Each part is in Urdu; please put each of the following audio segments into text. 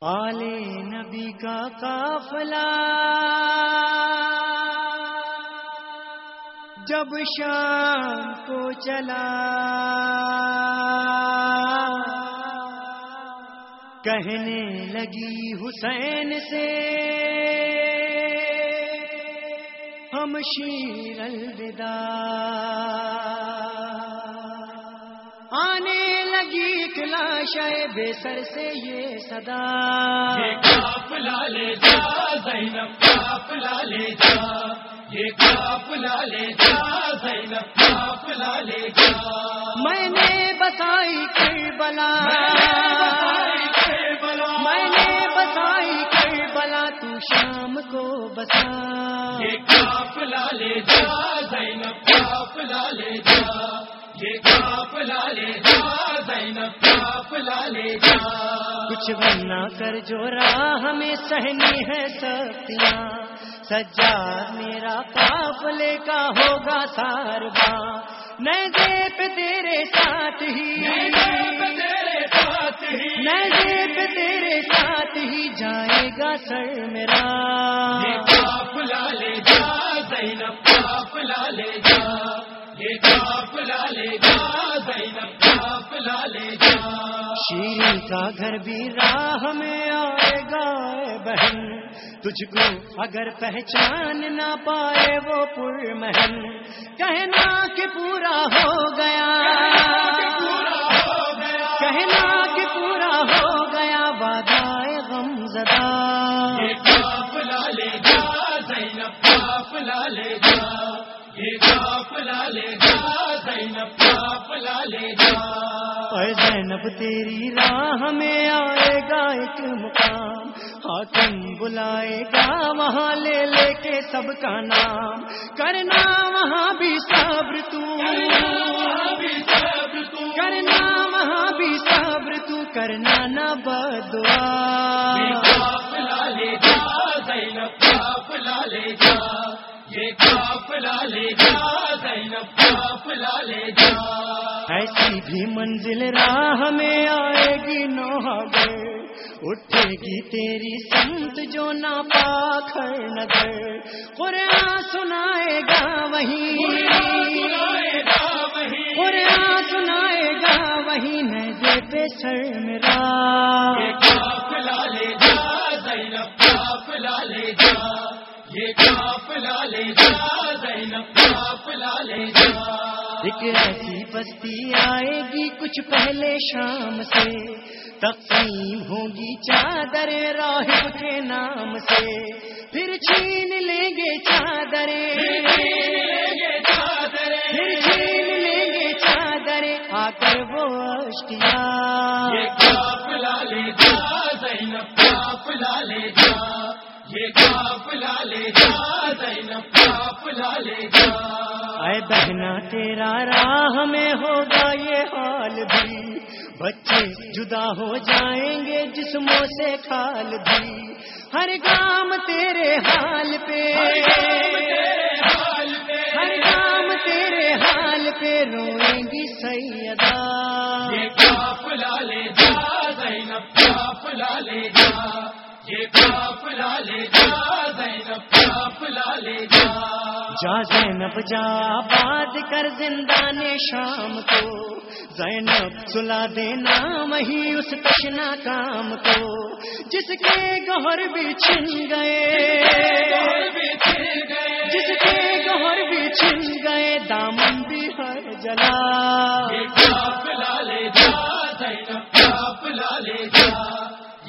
آلے نبی کا قافلہ۔ جب شام کو چلا۔ کہنے لگی حسین سے۔ ہم شیر الوداع۔ آنے لگی کلاش بے سر سے یہ صدا۔ لے جا زینب کاپ لے جا۔ یہ کاپ لے جا زینب کاپ لے جا۔ میں نے بتائی کربلا۔ میں نے بتائی کربلا۔ تو شام کو بسا۔ یہ کاپ لے جا زینب کاپ لے جا۔ یہ کاپ لے جا زینب کاپ لے جا۔ کچھ بنا کر جو راہ ہمیں سہنی ہے سختیاں سجا میرا قافلے کا ہوگا ساربا نئے پہ تیرے ساتھ ہی تیرے ساتھ ہی۔ نئے پہ تیرے ساتھ ہی جائے گا سر میرا۔ یہ کاپ لے جا زینب کاپ لے جا۔ شیرین کا گھر بھی راہ میں آئے گا بہن۔ تجھ کو اگر پہچان نہ پائے وہ پر محن کہنا کہ پورا ہو گیا۔ کہنا کہ پورا ہو گیا وعدہ غم زدہ۔ لے جا زینب لے جا۔ لے جا زینب کاپ لے جا اے زینب تیری راہ میں آئے گا ایک مقام۔ حاکم بلائے گا وہاں لے لے کے سب کا نام۔ کرنا وہاں بھی صبر تو۔ کرنا وہاں بھی صبر تو۔ کرنا نہ بدعا۔ لے جا زینب لے جا یہ کاپ لے جا زینب کاپ لے جا۔ ایسی بھی منزل راہ میں آئے گی نوہگر اٹھے گی تیری سمت جو نا پاک نظر۔ قرآن سنائے گا وہیں قرآن سنائے گا وہیں نظر پہ سر میرا لے جا زینب کاپ لے جا یہ کاپ لے جا زینب کاپ لے جا۔ ایک ایسی بستی آئے گی کچھ پہلے شام سے۔ تقسیم ہوگی چادر راہب کے نام سے۔ پھر چھین لیں گے چادریں۔ پھر چھین لیں گے چادریں۔ آ کر وہ اشتیا لے جا زینب لے جا۔ یہ لے جا زینب کاپ لے جا۔ اے بہنا تیرا راہ میں ہوگا یہ حال بھی۔ بچے جدا ہو جائیں گے جسموں سے کھال بھی۔ ہر گام تیرے حال پہ۔ ہر گام تیرے حال پہ۔ روئیں گی سیدا یہ کاپ لے جا زینب کاپ لے جا۔ یہ لے جا زینب لے جا جا زینب جا بات کر زندان شام کو۔ زینب سلا دینا وہی اس کشنا کام کو۔ جس کے گہر بھی چھن گئے۔ جس کے گہر بھی چھن گئے۔ دامن بھی ہر جلا۔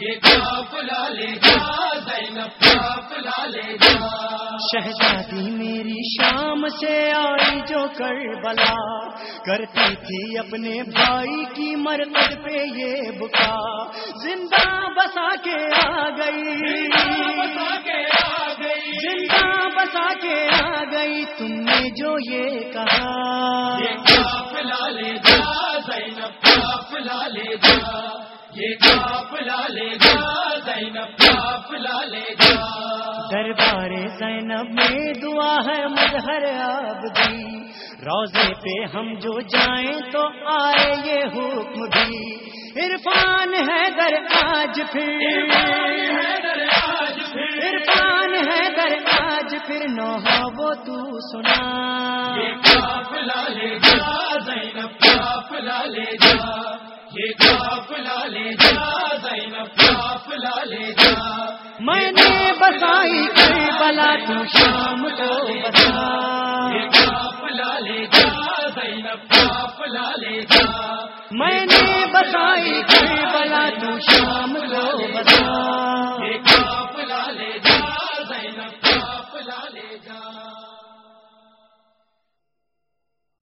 یہ کاپ لے جا زینب کاپ لے جا۔ شہزادی میری شام سے آئی جو کر بلا کرتی تھی اپنے بھائی کی مرکز پہ یہ بکا۔ زندہ بسا کے آ گئی۔ کے آ گئی۔ زندہ بسا کے آ گئی۔ تم نے جو یہ کہا۔ لے جا زینب لے جا۔ یہ کاپ لے جا زینب کاپ لے جا دربار زینب میں دعا ہے مظہر آبدی۔ روزے پہ ہم جو جائیں تو آئے یہ حکم بھی۔ عرفان ہے در آج پھر۔ عرفان ہے در آج پھر نوحا وہ تو سنا۔ قافلہ لے جا زینب قافلہ لے جا یہ قافلہ لے جا زینب قافلہ لے جا۔ میں نے بسائی کربلا تو شام کو بسا۔ یہ قافلہ لے جا زینب قافلہ لے جا۔ میں نے بسائی